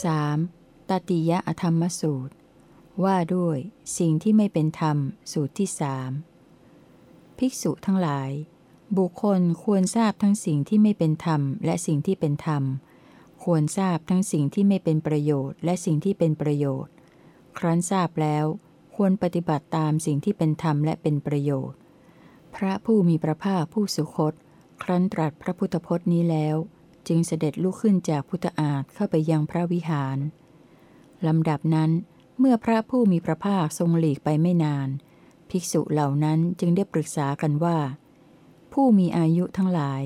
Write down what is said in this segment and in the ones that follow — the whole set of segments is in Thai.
3. ตติยะอธรรมสูตร ว่าด้วยสิ่งที่ไม่เป็นธรรมสูตรที่สามภิกษุทั้งหลาย บุคคลควรทราบทั้งสิ่งที่ไม่เป็นธรรม และสิ่งที่เป็นธรรม ควรทราบทั้งสิ่งที่ไม่เป็นประโยชน์ และสิ่งที่เป็นประโยชน์ ครั้นทราบแล้ว ควรปฏิบัติตามสิ่งที่เป็นธรรมและเป็นประโยชน์ พระผู้มีพระภาคผู้สุคต ครั้นตรัสพระพุทธพจน์นี้แล้ว จึงเสด็จลุกขึ้นจากพุทธอาฏเข้าไปยังพระวิหารลำดับนั้นเมื่อพระผู้มีพระภาคทรงหลีกไปไม่นาน ภิกษุเหล่านั้นจึงได้ปรึกษากันว่า ผู้มีอายุทั้งหลาย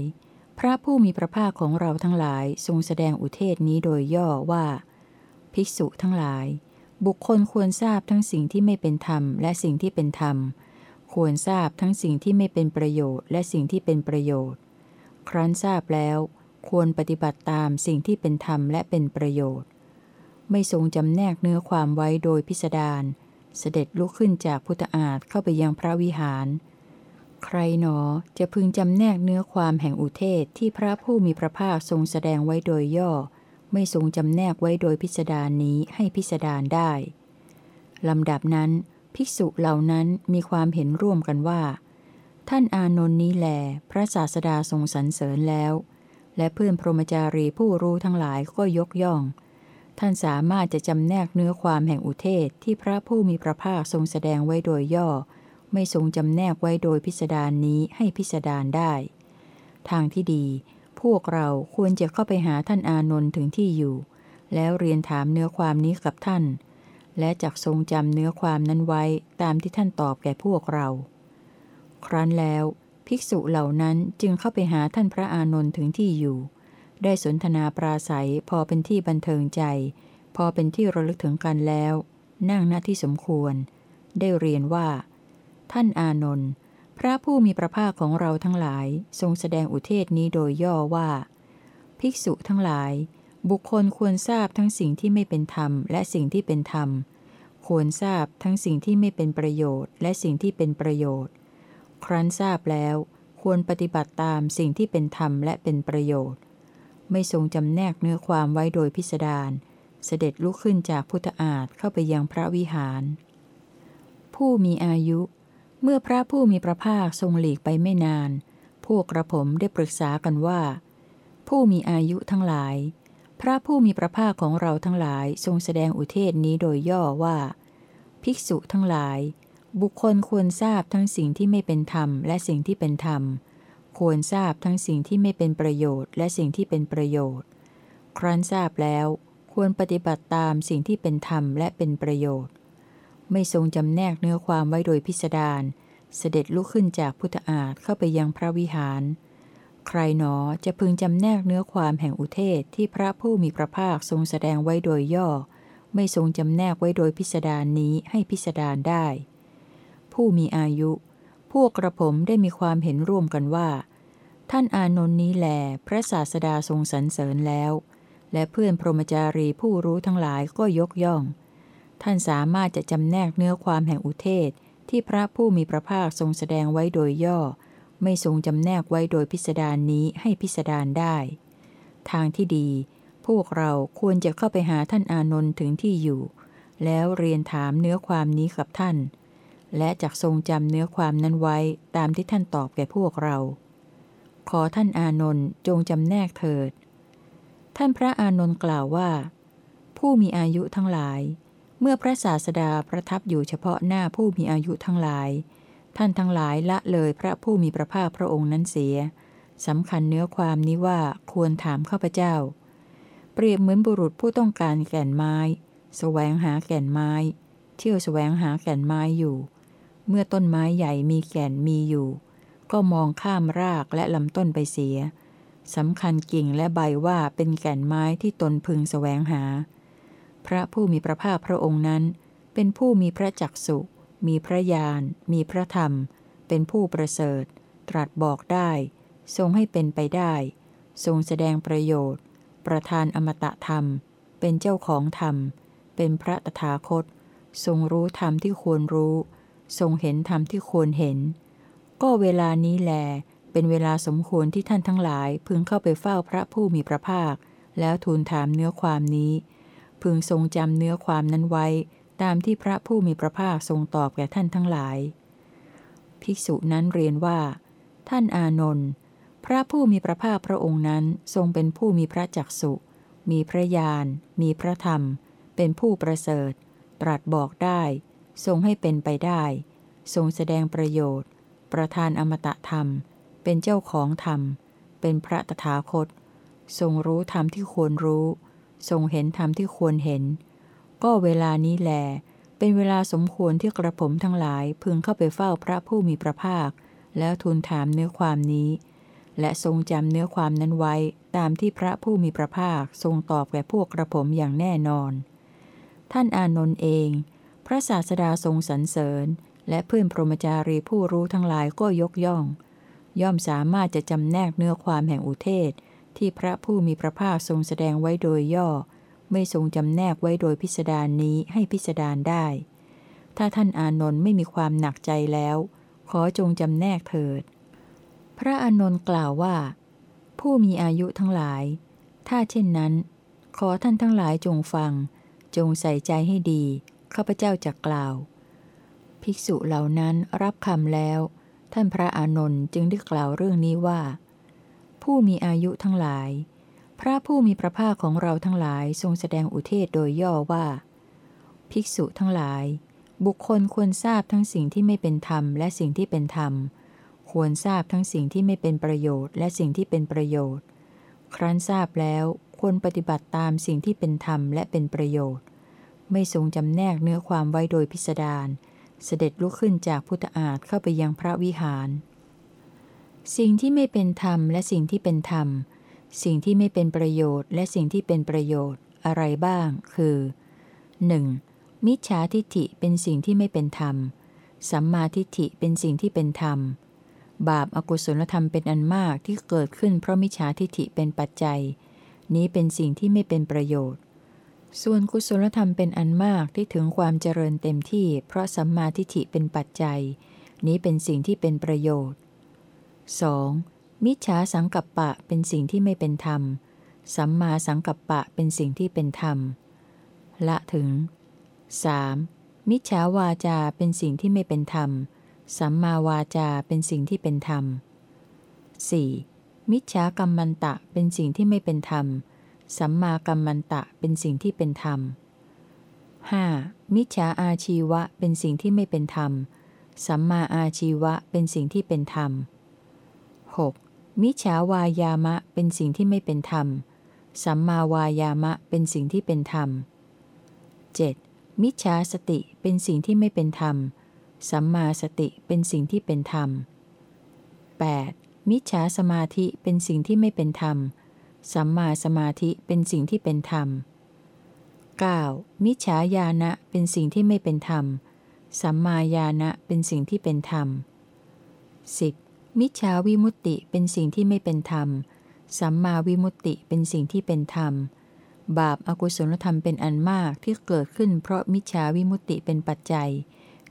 พระผู้มีพระภาคของเราทั้งหลายทรงแสดงอุเทศนี้โดยย่อว่า ภิกษุทั้งหลาย บุคคลควรทราบทั้งสิ่งที่ไม่เป็นธรรมและสิ่งที่เป็นธรรม ควรทราบทั้งสิ่งที่ไม่เป็นประโยชน์และสิ่งที่เป็นประโยชน์ ครั้นทราบแล้ว ควรปฏิบัติตามสิ่งที่เป็นธรรมและเป็นประโยชน์ ไม่ทรงจำแนกเนื้อความไว้โดยพิสดารเสด็จลุกขึ้นจากพุทธอาฏเข้าไปยังพระวิหาร ใครหนอจะพึงจำแนกเนื้อความแห่งอุเทศที่พระผู้มีพระภาคทรงแสดงไว้โดยย่อ ไม่ทรงจำแนกไว้โดยพิสดารนี้ให้พิสดารได้ลำดับนั้น ภิกษุเหล่านั้นมีความเห็นร่วมกันว่า ท่านอานนท์นี้แหลพระศาสดาทรงสรรเสริญแล้ว และเพื่อนพรหมจารีผู้รู้ทั้งหลายก็ยกย่อง ท่านสามารถจะจำแนกเนื้อความแห่งอุเทศที่พระผู้มีพระภาคทรงแสดงไว้โดยย่อ ไม่ทรงจำแนกไว้โดยพิสดารนี้ให้พิสดารได้ ทางที่ดี พวกเราควรจะเข้าไปหาท่านอานนท์ถึงที่อยู่ แล้วเรียนถามเนื้อความนี้กับท่าน และจักทรงจำเนื้อความนั้นไว้ตามที่ท่านตอบแก่พวกเรา ครั้นแล้ว ภิกษุเหล่านั้นจึงเข้าไปหาท่านพระอานนท์ถึงที่อยู่ ได้สนทนาปราศัยพอเป็นที่บันเทิงใจ พอเป็นที่ระลึกถึงกันแล้ว นั่งณที่สมควร ได้เรียนว่า ท่านอานนท์พระผู้มีพระภาคของเราทั้งหลาย ทรงแสดงอุเทศนี้โดยย่อว่า ภิกษุทั้งหลาย บุคคลควรทราบทั้งสิ่งที่ไม่เป็นธรรม และสิ่งที่เป็นธรรม ควรทราบทั้งสิ่งที่ไม่เป็นประโยชน์ และสิ่งที่เป็นประโยชน์ ครั้นทราบแล้ว ควรปฏิบัติตามสิ่งที่เป็นธรรมและเป็นประโยชน์ ไม่ทรงจำแนกเนื้อความไว้โดยพิสดารเสด็จลุกขึ้นจากพุทธอาฏเข้าไปยังพระวิหาร ผู้มีอายุ เมื่อพระผู้มีพระภาคทรงหลีกไปไม่นาน พวกกระผมได้ปรึกษากันว่า ผู้มีอายุทั้งหลาย พระผู้มีพระภาคของเราทั้งหลายทรงแสดงอุเทศนี้โดยย่อว่า ภิกษุทั้งหลาย บุคคลควรทราบทั้งสิ่งที่ไม่เป็นธรรม และสิ่งที่เป็นธรรม ควรทราบทั้งสิ่งที่ไม่เป็นประโยชน์ และสิ่งที่เป็นประโยชน์ ครั้นทราบแล้ว ควรปฏิบัติตามสิ่งที่เป็นธรรมและเป็นประโยชน์ ไม่ทรงจำแนกเนื้อความไว้โดยพิสดาร เสด็จลุกขึ้นจากพุทธอาฏเข้าไปยังพระวิหาร ใครหนอจะพึงจำแนกเนื้อความแห่งอุเทศที่พระผู้มีพระภาคทรงแสดงไว้โดยย่อ ไม่ทรงจำแนกไว้โดยพิสดารนี้ให้พิสดารได้ ผู้มีอายุ พวกกระผมได้มีความเห็นร่วมกันว่า ท่านอานนท์นี้แหลพระศาสดาทรงสรรเสริญแล้ว และเพื่อนพรหมจารีผู้รู้ทั้งหลายก็ยกย่อง ท่านสามารถจะจำแนกเนื้อความแห่งอุเทศที่พระผู้มีพระภาคทรงแสดงไว้โดยย่อ ไม่ทรงจำแนกไว้โดยพิสดารนี้ให้พิสดารได้ ทางที่ดี พวกเราควรจะเข้าไปหาท่านอานนท์ถึงที่อยู่ แล้วเรียนถามเนื้อความนี้กับท่าน และจักทรงจำเนื้อความนั้นไว้ตามที่ท่านตอบแก่พวกเรา ขอท่านอานนท์จงจำแนกเถิด ท่านพระอานนท์กล่าวว่า ผู้มีอายุทั้งหลาย เมื่อพระศาสดาประทับอยู่เฉพาะหน้าผู้มีอายุทั้งหลาย ท่านทั้งหลายละเลยพระผู้มีพระภาคพระองค์นั้นเสียสำคัญเนื้อความนี้ว่าควรถามข้าพเจ้า เปรียบเหมือนบุรุษผู้ต้องการแก่นไม้แสวงหาแก่นไม้ เที่ยวแสวงหาแก่นไม้อยู่ เมื่อต้นไม้ใหญ่มีแก่นมีอยู่ ก็มองข้ามรากและลำต้นไปเสียสำคัญกิ่งและใบว่าเป็นแก่นไม้ที่ตนพึงแสวงหา พระผู้มีพระภาคพระองค์นั้น เป็นผู้มีพระจักสุมีพระญาณมีพระธรรม เป็นผู้ประเสริฐ ตรัสบอกได้ ทรงให้เป็นไปได้ ทรงแสดงประโยชน์ ประทานอมตะธรรม เป็นเจ้าของธรรม เป็นพระตถาคต ทรงรู้ธรรมที่ควรรู้ ทรงเห็นธรรมที่ควรเห็น ก็เวลานี้แล เป็นเวลาสมควรที่ท่านทั้งหลายพึงเข้าไปเฝ้าพระผู้มีพระภาค แล้วทูลถามเนื้อความนี้ พึงทรงจำเนื้อความนั้นไว้ ตามที่พระผู้มีพระภาคทรงตอบแก่ท่านทั้งหลาย ภิกษุนั้นเรียนว่า ท่านอานนท์พระผู้มีพระภาคพระองค์นั้นทรงเป็นผู้มีพระจักสุมีพระญาณมีพระธรรม เป็นผู้ประเสริฐ ตรัสบอกได้ ทรงให้เป็นไปได้ ทรงแสดงประโยชน์ ประธานอมตะธรรม เป็นเจ้าของธรรม เป็นพระตถาคต ทรงรู้ธรรมที่ควรรู้ ทรงเห็นธรรมที่ควรเห็น ก็เวลานี้แล เป็นเวลาสมควรที่กระผมทั้งหลายพึงเข้าไปเฝ้าพระผู้มีพระภาค แล้วทูลถามเนื้อความนี้ และทรงจำเนื้อความนั้นไว้ตามที่พระผู้มีพระภาคทรงตอบแก่พวกกระผมอย่างแน่นอน ท่านอานนท์เอง พระศาสดาทรงสรรเสริญ และเพื่อนพรหมจารีผู้รู้ทั้งหลายก็ยกย่อง ย่อมสามารถจะจำแนกเนื้อความแห่งอุเทศ ที่พระผู้มีพระภาคทรงแสดงไว้โดยย่อ ไม่ทรงจำแนกไว้โดยพิสดารนนี้ให้พิสดารได้ ถ้าท่านอานนท์ไม่มีความหนักใจแล้ว ขอจงจำแนกเถิด พระอานนท์กล่าวว่า ผู้มีอายุทั้งหลาย ถ้าเช่นนั้น ขอท่านทั้งหลายจงฟัง จงใส่ใจให้ดี ข้าพเจ้าจะกล่าว ภิกษุเหล่านั้นรับคำแล้ว ท่านพระอานนท์จึงได้กล่าวเรื่องนี้ว่า ผู้มีอายุทั้งหลาย พระผู้มีพระภาคของเราทั้งหลายทรงแสดงอุเทศโดยย่อว่า ภิกษุทั้งหลาย บุคคลควรทราบทั้งสิ่งที่ไม่เป็นธรรมและสิ่งที่เป็นธรรม ควรทราบทั้งสิ่งที่ไม่เป็นประโยชน์ และสิ่งที่เป็นประโยชน์ ครั้นทราบแล้วควรปฏิบัติตามสิ่งที่เป็นธรรมและเป็นประโยชน์ ไม่ทรงจำแนกเนื้อความไว้โดยพิสดาร เสด็จลุกขึ้นจากพุทธอาฏเข้าไปยังพระวิหาร สิ่งที่ไม่เป็นธรรมและสิ่งที่เป็นธรรม สิ่งที่ไม่เป็นประโยชน์ และสิ่งที่เป็นประโยชน์อะไรบ้าง คือ 1. มิจฉาทิฏฐิเป็นสิ่งที่ไม่เป็นธรรม สัมมาทิฏฐิเป็นสิ่งที่เป็นธรรม บาปอากุศลธรรมเป็นอันมากที่เกิดขึ้นเพราะมิจฉาทิฐิเป็นปัจจัย นี้เป็นสิ่งที่ไม่เป็นประโยชน์ ส่วนกุศลธรรมเป็นอันมากที่ถึงความเจริญเต็มที่ เพราะสัมมาทิฏฐิเป็นปัจจัย นี้เป็นสิ่งที่เป็นประโยชน์ 2. มิจฉาสังกัปปะเป็นสิ่งที่ไม่เป็นธรรม สัมมาสังกัปปะเป็นสิ่งที่เป็นธรรม ละถึง 3. มิจฉาวาจาเป็นสิ่งที่ไม่เป็นธรรม สัมมาวาจาเป็นสิ่งที่เป็นธรรม 4. มิจฉากรรมันตะเป็นสิ่งที่ไม่เป็นธรรม สัมมากรรมันตะเป็นสิ่งที่เป็นธรรม 5. มิจฉาอาชีวะเป็นสิ่งที่ไม่เป็นธรรม สัมมาอาชีวะเป็นสิ่งที่เป็นธรรม 6. มิจฉาวายามะเป็นสิ่งที่ไม่เป็นธรรม สัมมาวายามะเป็นสิ่งที่เป็นธรรม 7. มิจฉาสติเป็นสิ่งที่ไม่เป็นธรรม สัมมาสติเป็นสิ่งที่เป็นธรรม 8. มิจฉาสมาธิเป็นสิ่งที่ไม่เป็นธรรม สัมมาสมาธิเป็นสิ่งที่เป็นธรรม 9. มิจฉาญาณะเป็นสิ่งที่ไม่เป็นธรรม สัมมาญาณะเป็นสิ่งที่เป็นธรรม 10. มิจฉาวิมุตติเป็นสิ่งที่ไม่เป็นธรรม สัมมาวิมุตติเป็นสิ่งที่เป็นธรรม บาปอากุศลธรรมเป็นอันมากที่เกิดขึ้นเพราะมิจฉาวิมุตติเป็นปัจจัย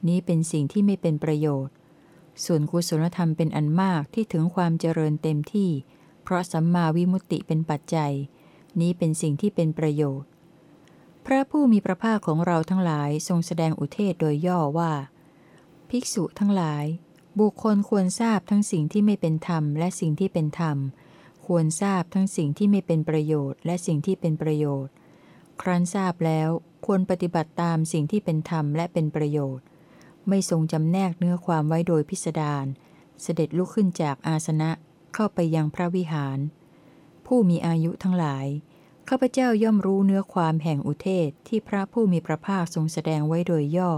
นี้เป็นสิ่งที่ไม่เป็นประโยชน์ ส่วนกุศลธรรมเป็นอันมากที่ถึงความเจริญเต็มที่ เพราะสัมมาวิมุตติเป็นปัจจัย นี้เป็นสิ่งที่เป็นประโยชน์ พระผู้มีพระภาคของเราทั้งหลายทรงแสดงอุเทศโดยย่อว่า ภิกษุทั้งหลาย บุคคลควรทราบทั้งสิ่งที่ไม่เป็นธรรมและสิ่งที่เป็นธรรม ควรทราบทั้งสิ่งที่ไม่เป็นประโยชน์ และสิ่งที่เป็นประโยชน์ ครั้นทราบแล้วควรปฏิบัติตามสิ่งที่เป็นธรรมและเป็นประโยชน์ ไม่ทรงจำแนกเนื้อความไว้โดยพิสดารเสด็จลุกขึ้นจากอาสนะ เข้าไปยังพระวิหาร ผู้มีอายุทั้งหลาย ข้าพเจ้าย่อมรู้เนื้อความแห่งอุเทศที่พระผู้มีพระภาคทรงแสดงไว้โดยย่อ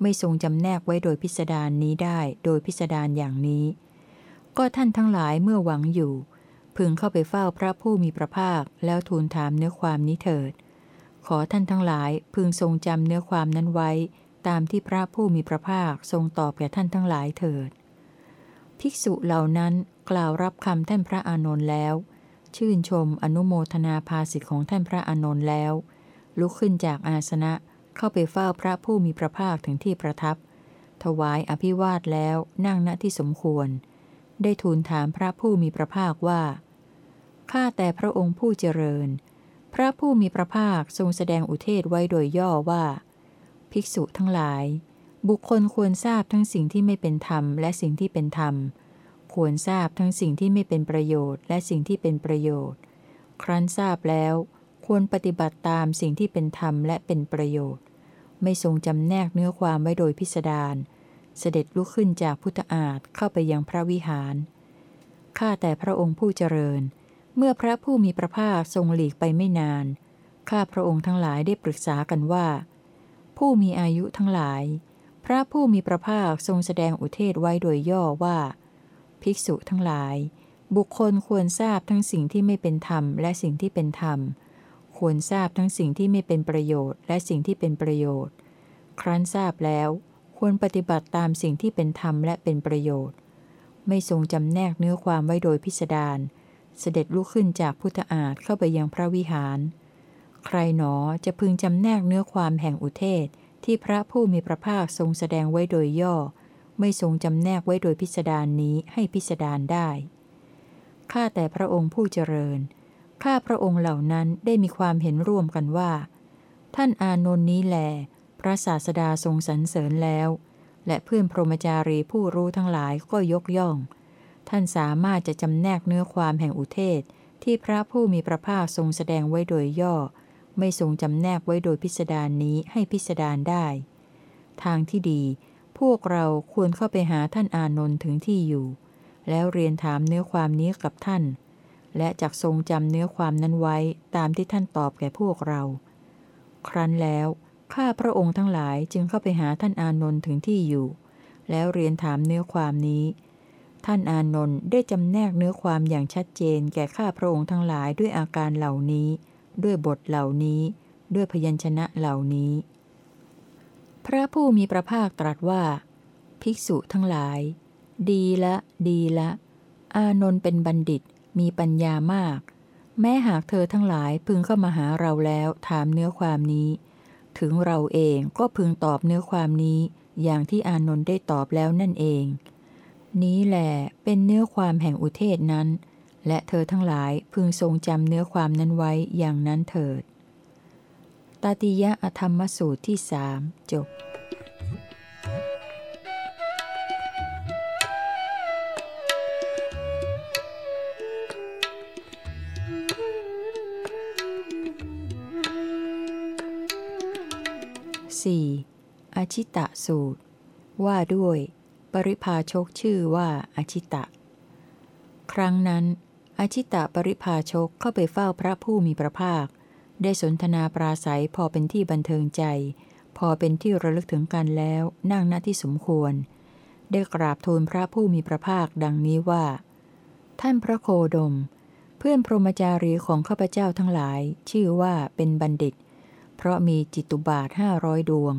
ไม่ทรงจำแนกไว้โดยพิสดารนนี้ได้โดยพิสดารอย่างนี้ ก็ท่านทั้งหลายเมื่อหวังอยู่ พึงเข้าไปเฝ้าพระผู้มีพระภาคแล้วทูลถามเนื้อความนี้เถิด ขอท่านทั้งหลายพึงทรงจำเนื้อความนั้นไว้ ตามที่พระผู้มีพระภาคทรงตอบแก่ท่านทั้งหลายเถิดภิกษุเหล่านั้น กล่าวรับคำท่านพระอานนท์แล้ว ชื่นชมอนุโมทนาภาสิทธิของท่านพระอานนท์แล้ว ลุกขึ้นจากอาสนะเข้าไปเฝ้าพระผู้มีพระภาคถึงที่ประทับ ถวายอภิวาทแล้วนั่งณที่สมควร ได้ทูลถามพระผู้มีพระภาคว่าข้าแต่พระองค์ผู้เจริญ พระผู้มีพระภาคทรงแสดงอุเทศไว้โดยย่อว่า ภิกษุทั้งหลาย บุคคลควรทราบทั้งสิ่งที่ไม่เป็นธรรมและสิ่งที่เป็นธรรม ควรทราบทั้งสิ่งที่ไม่เป็นประโยชน์ และสิ่งที่เป็นประโยชน์ ครั้นทราบแล้ว ควรปฏิบัติตามสิ่งที่เป็นธรรมและเป็นประโยชน์ ไม่ทรงจำแนกเนื้อความไว้โดยพิสดาร เสด็จลุกขึ้นจากพุทธอาฏเข้าไปยังพระวิหาร ข้าแต่พระองค์ผู้เจริญ เมื่อพระผู้มีพระภาคทรงหลีกไปไม่นาน ข้าพระองค์ทั้งหลายได้ปรึกษากันว่า ผู้มีอายุทั้งหลาย พระผู้มีพระภาคทรงแสดงอุเทศไว้โดยย่อว่า ภิกษุทั้งหลาย บุคคลควรทราบทั้งสิ่งที่ไม่เป็นธรรมและสิ่งที่เป็นธรรม ควรทราบทั้งสิ่งที่ไม่เป็นประโยชน์ และสิ่งที่เป็นประโยชน์ ครั้นทราบแล้ว ควรปฏิบัติตามสิ่งที่เป็นธรรมและเป็นประโยชน์ ไม่ทรงจำแนกเนื้อความไว้โดยพิสดาร เสด็จลุกขึ้นจากพุทธอาฏเข้าไปยังพระวิหาร ใครหนอจะพึงจำแนกเนื้อความแห่งอุเทศที่พระผู้มีพระภาคทรงแสดงไว้โดยย่อ ไม่ทรงจำแนกไว้โดยพิสดารนนี้ให้พิสดารได้ ข้าแต่พระองค์ผู้เจริญ ข้าพระองค์เหล่านั้นได้มีความเห็นร่วมกันว่า ท่านอานนท์นี้แหลพระศาสดาทรงสรรเสริญแล้ว และเพื่อนพรหมจารีผู้รู้ทั้งหลายก็ยกย่อง ท่านสามารถจะจำแนกเนื้อความแห่งอุเทศที่พระผู้มีพระภาคทรงแสดงไว้โดยย่อ ไม่ทรงจำแนกไว้โดยพิสดารนนี้ให้พิสดารได้ ทางที่ดี วกเราควรเข้าไปหาท่านอานนท์ถึงที่อยู่ แล้วเรียนถามเนื้อความนี้กับท่าน และจักทรงจำเนื้อความนั้นไว้ตามที่ท่านตอบแก่พวกเรา ครั้นแล้วข้าพระองค์ทั้งหลายจึงเข้าไปหาท่านอานนท์ถึงที่อยู่ แล้วเรียนถามเนื้อความนี้ ท่านอานนท์ได้จำแนกเนื้อความอย่างชัดเจนแก่ข้าพระองค์ทั้งหลายด้วยอาการเหล่านี้ ด้วยบทเหล่านี้ ด้วยพยัญชนะเหล่านี้ พระผู้มีพระภาคตรัสว่า ภิกษุทั้งหลาย ดีละ ดีละ อานนท์เป็นบัณฑิตมีปัญญามาก แม้หากเธอทั้งหลายพึงเข้ามาหาเราแล้วถามเนื้อความนี้ ถึงเราเองก็พึงตอบเนื้อความนี้ อย่างที่อานนท์ได้ตอบแล้วนั่นเอง นี้แหละเป็นเนื้อความแห่งอุเทศนั้น และเธอทั้งหลายพึงทรงจำเนื้อความนั้นไว้อย่างนั้นเถิด ตาติยะอธรรมสูตรที่สามจบ 4. อชิตะสูตร ว่าด้วย ปริพาชกชื่อว่าอชิตะ ครั้งนั้น อชิตะปริพาชกเข้าไปเฝ้าพระผู้มีพระภาค ได้สนทนาปราศัยพอเป็นที่บันเทิงใจ พอเป็นที่ระลึกถึงกันแล้วนั่งณที่สมควร ได้กราบทูลพระผู้มีพระภาคดังนี้ว่า ท่านพระโคดม เพื่อนพรหมจารีของข้าพเจ้าทั้งหลาย ชื่อว่าเป็นบัณฑิต เพราะมีจิตุบาทห้าร้อยดวง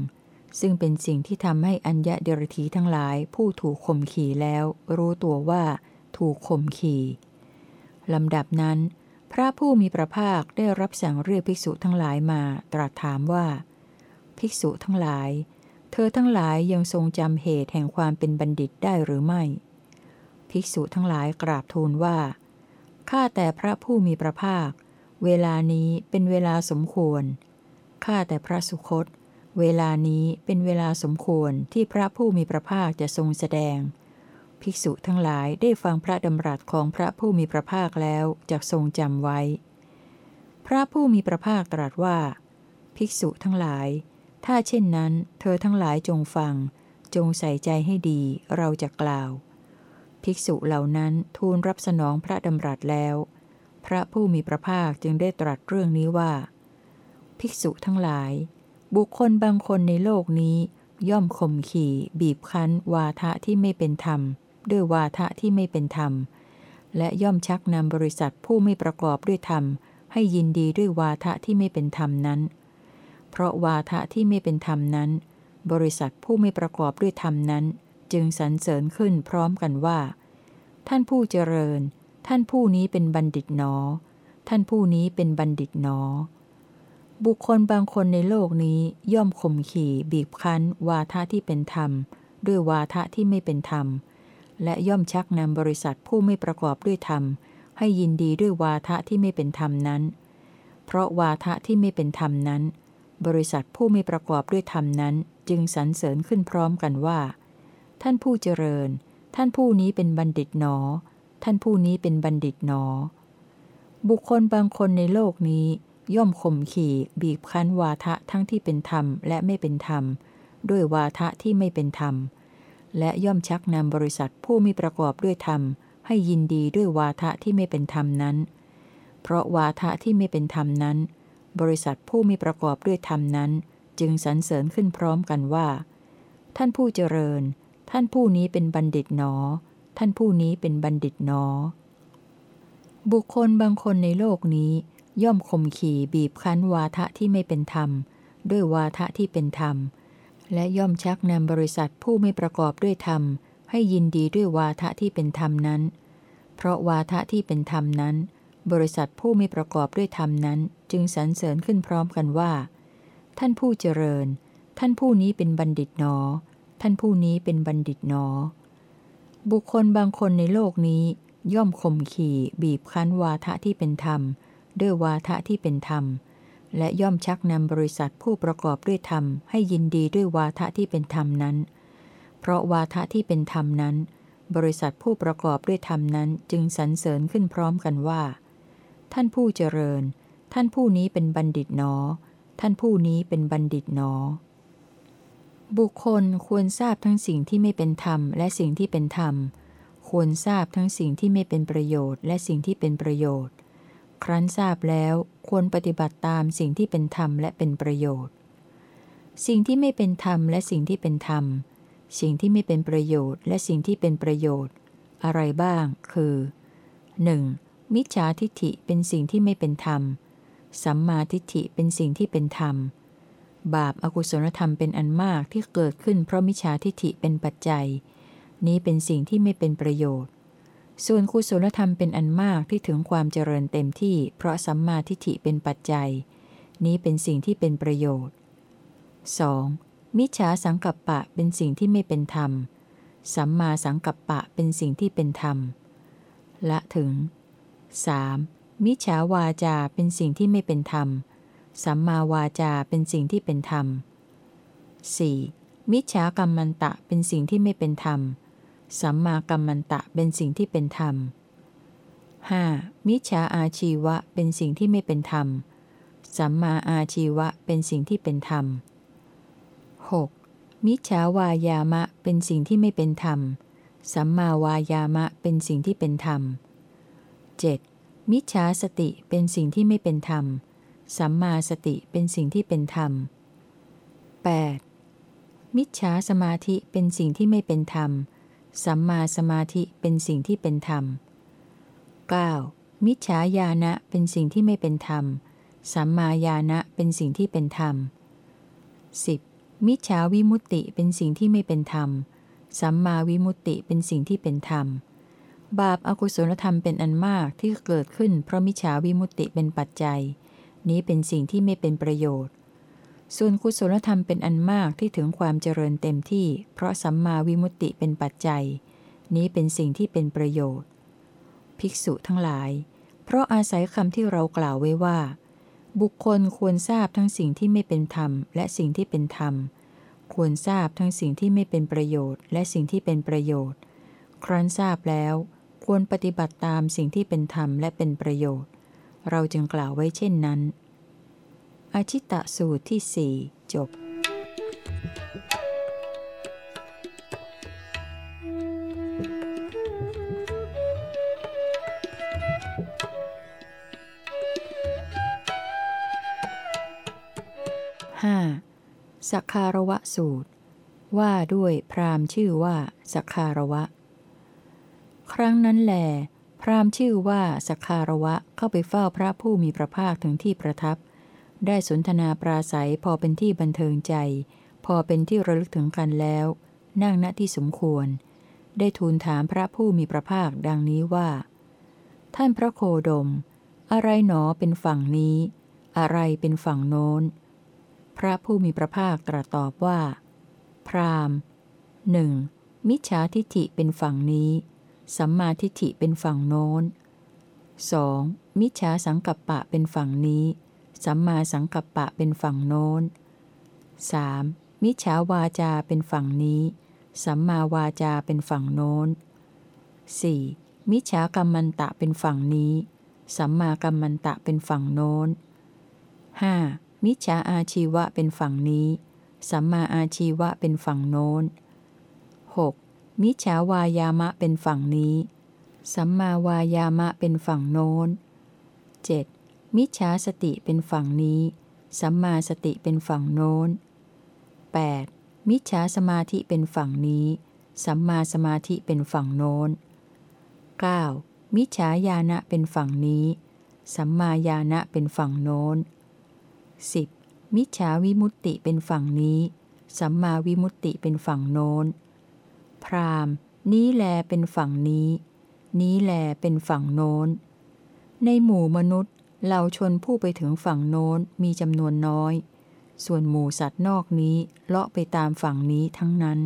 ซึ่งเป็นสิ่งที่ทำให้อัญญะเดรธีทั้งหลาย ผู้ถูกข่มขี่แล้ว รู้ตัวว่า ถูกข่มขี่ลำดับนั้น พระผู้มีพระภาคได้รับสั่งเรียกภิกษุทั้งหลายมาตรัสถามว่า ภิกษุทั้งหลาย เธอทั้งหลายยังทรงจำเหตุแห่งความเป็นบัณฑิตได้หรือไม่ ภิกษุทั้งหลายกราบทูลว่าข้าแต่พระผู้มีพระภาค เวลานี้เป็นเวลาสมควรข้าแต่พระสุคต เวลานี้เป็นเวลาสมควรที่พระผู้มีพระภาคจะทรงแสดง ภิกษุทั้งหลายได้ฟังพระดำรัสของพระผู้มีพระภาคแล้วจะทรงจำไว้ พระผู้มีพระภาคตรัสว่า ภิกษุทั้งหลาย ถ้าเช่นนั้น เธอทั้งหลายจงฟัง จงใส่ใจให้ดี เราจะกล่าว ภิกษุเหล่านั้นทูลรับสนองพระดำรัสแล้ว พระผู้มีพระภาคจึงได้ตรัสเรื่องนี้ว่า ภิกษุทั้งหลาย บุคคลบางคนในโลกนี้ย่อมข่มขี่ บีบคั้น วาทะที่ไม่เป็นธรรม ด้วยวาทะที่ไม่เป็นธรรม และย่อมชักนำบริษัทผู้ไม่ประกอบด้วยธรรม ให้ยินดีด้วยวาทะที่ไม่เป็นธรรมนั้น เพราะวาทะที่ไม่เป็นธรรมนั้น บริษัทผู้ไม่ประกอบด้วยธรรมนั้น จึงสรรเสริญขึ้นพร้อมกันว่า ท่านผู้เจริญ ท่านผู้นี้เป็นบัณฑิตหนอ ท่านผู้นี้เป็นบัณฑิตหนอบุคคลบางคนในโลกนี้ย่อมข่มขี่บีบคั้น วาทะที่เป็นธรรม ด้วยวาทะที่ไม่เป็นธรรม และย่อมชักนำบริษัทผู้ไม่ประกอบด้วยธรรม ให้ยินดีด้วยวาทะที่ไม่เป็นธรรมนั้น เพราะวาทะที่ไม่เป็นธรรมนั้น บริษัทผู้ไม่ประกอบด้วยธรรมนั้นจึงสรรเสริญขึ้นพร้อมกันว่า ท่านผู้เจริญ ท่านผู้นี้เป็นบัณฑิตหนอ ท่านผู้นี้เป็นบัณฑิตหนอ บุคคลบางคนในโลกนี้ย่อมข่มขี่บีบคั้นวาทะทั้งที่เป็นธรรมและไม่เป็นธรรม ด้วยวาทะที่ไม่เป็นธรรม และย่อมชักนำบริษัทผู้มีประกอบด้วยธรรม ให้ยินดีด้วยวาทะที่ไม่เป็นธรรมนั้น เพราะวาทะที่ไม่เป็นธรรมนั้น บริษัทผู้มีประกอบด้วยธรรมนั้น จึงสรรเสริญขึ้นพร้อมกันว่า ท่านผู้เจริญ ท่านผู้นี้เป็นบัณฑิตหนอ ท่านผู้นี้เป็นบัณฑิตหนอ บุคคลบางคนในโลกนี้ ย่อมข่มขี่บีบคั้นวาทะที่ไม่เป็นธรรม ด้วยวาทะที่เป็นธรรม และย่อมชักนำบริษัทผู้ไม่ประกอบด้วยธรรม ให้ยินดีด้วยวาทะที่เป็นธรรมนั้น เพราะวาทะที่เป็นธรรมนั้น บริษัทผู้ไม่ประกอบด้วยธรรมนั้น จึงสรรเสริญขึ้นพร้อมกันว่า ท่านผู้เจริญ ท่านผู้นี้เป็นบัณฑิตหนอ ท่านผู้นี้เป็นบัณฑิตหนอ บุคคลบางคนในโลกนี้ ย่อมข่มขี่ บีบคั้นวาทะที่เป็นธรรม ด้วยวาทะที่เป็นธรรม และย่อมชักนำบริษัทผู้ประกอบด้วยธรรมให้ยินดีด้วยวาทะที่เป็นธรรมนั้น เพราะวาทะที่เป็นธรรมนั้น บริษัทผู้ประกอบด้วยธรรมนั้นจึงสรรเสริญขึ้นพร้อมกันว่า ท่านผู้เจริญ ท่านผู้นี้เป็นบัณฑิตหนอ ท่านผู้นี้เป็นบัณฑิตหนอ บุคคลควรทราบทั้งสิ่งที่ไม่เป็นธรรมและสิ่งที่เป็นธรรม ควรทราบทั้งสิ่งที่ไม่เป็นประโยชน์และสิ่งที่เป็นประโยชน์ ครั้นทราบแล้วควรปฏิบัติตามสิ่งที่เป็นธรรมและเป็นประโยชน์ สิ่งที่ไม่เป็นธรรมและสิ่งที่เป็นธรรม สิ่งที่ไม่เป็นประโยชน์และสิ่งที่เป็นประโยชน์ อะไรบ้าง คือ 1. มิจฉาทิฏฐิเป็นสิ่งที่ไม่เป็นธรรม สัมมาทิฏฐิเป็นสิ่งที่เป็นธรรม บาปอากุศลธรรมเป็นอันมากที่เกิดขึ้นเพราะมิจฉาทิฏฐิเป็นปัจจัย นี้เป็นสิ่งที่ไม่เป็นประโยชน์ ส่วนกุศลธรรมเป็นอันมากที่ถึงความเจริญเต็มที่เพราะสัมมาทิฏฐิเป็นปัจจัย นี้เป็นสิ่งที่เป็นประโยชน์ 2. มิจฉาสังกัปปะเป็นสิ่งที่ไม่เป็นธรรม สัมมาสังกัปปะเป็นสิ่งที่เป็นธรรม ละถึง 3. มิจฉาวาจาเป็นสิ่งที่ไม่เป็นธรรม สัมมาวาจาเป็นสิ่งที่เป็นธรรม 4. มิจฉากรรมันตะเป็นสิ่งที่ไม่เป็นธรรม สัมมากรรมันตะเป็นสิ่งที่เป็นธรรม 5. มิจฉาอาชีวะเป็นสิ่งที่ไม่เป็นธรรม สัมมาอาชีวะเป็นสิ่งที่เป็นธรรม 6. มิจฉาวายามะเป็นสิ่งที่ไม่เป็นธรรม สัมมาวายามะเป็นสิ่งที่เป็นธรรม 7. มิจฉาสติเป็นสิ่งที่ไม่เป็นธรรม สัมมาสติเป็นสิ่งที่เป็นธรรม 8. มิจฉาสมาธิเป็นสิ่งที่ไม่เป็นธรรม สัมมาสมาธิเป็นสิ่งที่เป็นธรรม 9. มิจฉาญาณะเป็นสิ่งที่ไม่เป็นธรรม สัมมาญาณะเป็นสิ่งที่เป็นธรรม 10. มิจฉาวิมุตติเป็นสิ่งที่ไม่เป็นธรรม สัมมาวิมุตติเป็นสิ่งที่เป็นธรรม บาปอากุศลธรรมเป็นอันมากที่เกิดขึ้นเพราะมิจฉาวิมุตติเป็นปัจจัย นี้เป็นสิ่งที่ไม่เป็นประโยชน์ ส่วนกุศลธรรมเป็นอันมากที่ถึงความเจริญเต็มที่ เพราะสัมมาวิมุตติเป็นปัจจัย นี้เป็นสิ่งที่เป็นประโยชน์ ภิกษุทั้งหลาย เพราะอาศัยคำที่เรากล่าวไว้ว่า บุคคลควรทราบทั้งสิ่งที่ไม่เป็นธรรม และสิ่งที่เป็นธรรม ควรทราบทั้งสิ่งที่ไม่เป็นประโยชน์ และสิ่งที่เป็นประโยชน์ ครั้นทราบแล้ว ควรปฏิบัติตามสิ่งที่เป็นธรรมและเป็นประโยชน์ เราจึงกล่าวไว้เช่นนั้น อชิตะสูตรที่สี่จบห้าสักคารวะสูตร ว่าด้วยพรามชื่อว่าสักคารวะ ครั้งนั้นแหลพราหมณ์ชื่อว่าสักคารวะเข้าไปเฝ้าพระผู้มีพระภาคถึงที่ประทับ ได้สนทนาปราศัยพอเป็นที่บันเทิงใจ พอเป็นที่ระลึกถึงกันแล้ว นั่งณที่สมควร ได้ทูลถามพระผู้มีพระภาคดังนี้ว่า ท่านพระโคดม อะไรหนอเป็นฝั่งนี้ อะไรเป็นฝั่งโน้น พระผู้มีพระภาคตรัสตอบว่า พราหมณ์หนึ่งมิจฉาทิฏฐิเป็นฝั่งนี้ สัมมาทิฏฐิเป็นฝั่งโน้น 2. มิจฉาสังกัปปะเป็นฝั่งนี้ สัมมาสังกัปปะเป็นฝั่งโน้น 3. มิจฉาวาจาเป็นฝั่งนี้ สัมมาวาจาเป็นฝั่งโน้น 4. มิจฉากรรมันตะเป็นฝั่งนี้ สัมมากัมมันตะเป็นฝั่งโน้น 5. มิจฉาอาชีวะเป็นฝั่งนี้ สัมมาอาชีวะเป็นฝั่งโน้น 6. มิจฉาวายามะเป็นฝั่งนี้ สัมมาวายามะเป็นฝั่งโน้น 7. มิจฉาสติเป็นฝั่งนี้ สัมมาสติเป็นฝั่งโน้น 8. มิจฉาสมาธิเป็นฝั่งนี้ สัมมาสมาธิเป็นฝั่งโน้น 9. มิจฉาญาณะเป็นฝั่งนี้ สัมมาญาณะเป็นฝั่งโน้น 10. มิจฉาวิมุตติเป็นฝั่งนี้ สัมมาวิมุตติเป็นฝั่งโน้น พรามนี้แลเป็นฝั่งนี้ นี้แลเป็นฝั่งโน้น ในหมู่มนุษย์ เราชนผู้ไปถึงฝั่งโน้นมีจำนวนน้อย ส่วนหมู่สัตว์นอกนี้เลาะไปตามฝั่งนี้ทั้งนั้น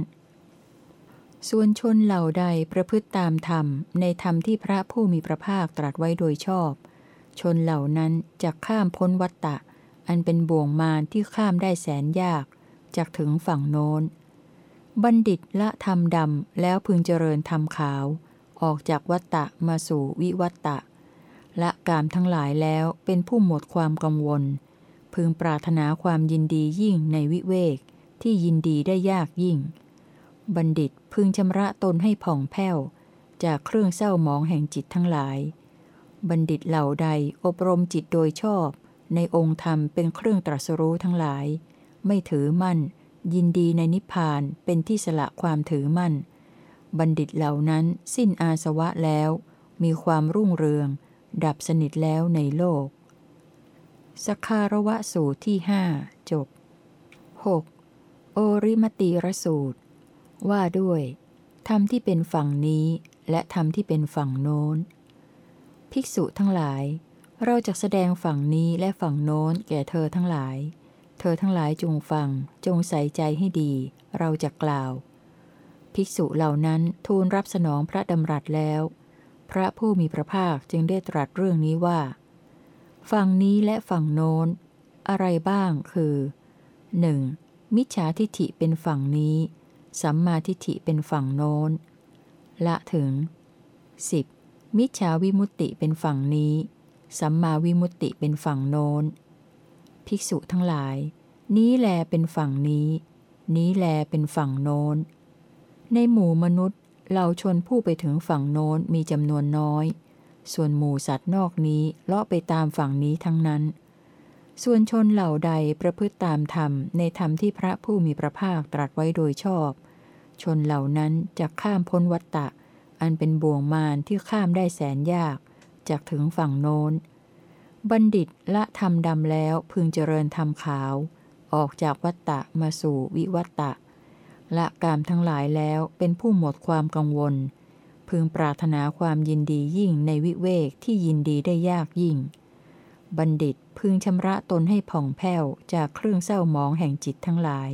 ส่วนชนเหล่าใดประพฤติตามธรรม ในธรรมที่พระผู้มีพระภาคตรัสไว้โดยชอบ ชนเหล่านั้นจะข้ามพ้นวัตตะ อันเป็นบ่วงมารที่ข้ามได้แสนยากจากถึงฝั่งโน้น บัณฑิตละธรรมดำแล้วพึงเจริญธรรมขาว ออกจากวัตตะมาสู่วิวัตตะ ละกามทั้งหลายแล้วเป็นผู้หมดความกังวล พึงปรารถนาความยินดียิ่งในวิเวกที่ยินดีได้ยากยิ่ง บัณฑิตพึงชำระตนให้ผ่องแผ้ว จากเครื่องเศร้าหมองแห่งจิตทั้งหลาย บัณฑิตเหล่าใดอบรมจิตโดยชอบ ในองค์ธรรมเป็นเครื่องตรัสรู้ทั้งหลาย ไม่ถือมั่น ยินดีในนิพพานเป็นที่สละความถือมั่น บัณฑิตเหล่านั้นสิ้นอาสวะแล้ว มีความรุ่งเรือง ดับสนิทแล้วในโลก สคารวะสูตรที่หจบ 6. โอริมตีรสูตร ว่าด้วยธรรมที่เป็นฝั่งนี้และธรรมที่เป็นฝั่งโน้น ภิกษุทั้งหลาย เราจะแสดงฝั่งนี้และฝั่งโน้นแก่เธอทั้งหลาย เธอทั้งหลายจงฟัง จงใส่ใจให้ดี เราจะกล่าว ภิกษุเหล่านั้นทูลรับสนองพระดำรัสแล้ว พระผู้มีพระภาคจึงได้ตรัสเรื่องนี้ว่า ฝั่งนี้และฝั่งโน้น อะไรบ้างคือ 1. มิจฉาทิฐิเป็นฝั่งนี้ สัมมาทิฏฐิเป็นฝั่งโน้น ละถึง 10. มิจฉาวิมุตติเป็นฝั่งนี้ สัมมาวิมุตติเป็นฝั่งโน้น ภิกษุทั้งหลาย นี้แลเป็นฝั่งนี้ นี้แลเป็นฝั่งโน้น ในหมู่มนุษย์ เราชนผู้ไปถึงฝั่งโน้นมีจำนวนน้อย ส่วนหมู่สัตว์นอกนี้เลาะไปตามฝั่งนี้ทั้งนั้น ส่วนชนเหล่าใดประพฤติตามธรรมในธรรมที่พระผู้มีพระภาคตรัสไว้โดยชอบ ชนเหล่านั้นจะข้ามพ้นวัตตะ อันเป็นบ่วงมารที่ข้ามได้แสนยากจากถึงฝั่งโน้น บัณฑิตละธรรมดำแล้วพึงเจริญธรรมขาว ออกจากวัตตะมาสู่วิวัตตะ ละกามทั้งหลายแล้วเป็นผู้หมดความกังวล พึงปรารถนาความยินดียิ่งในวิเวกที่ยินดีได้ยากยิ่ง บัณฑิตพึงชำระตนให้ผ่องแผ้วจากเครื่องเศร้าหมองแห่งจิตทั้งหลาย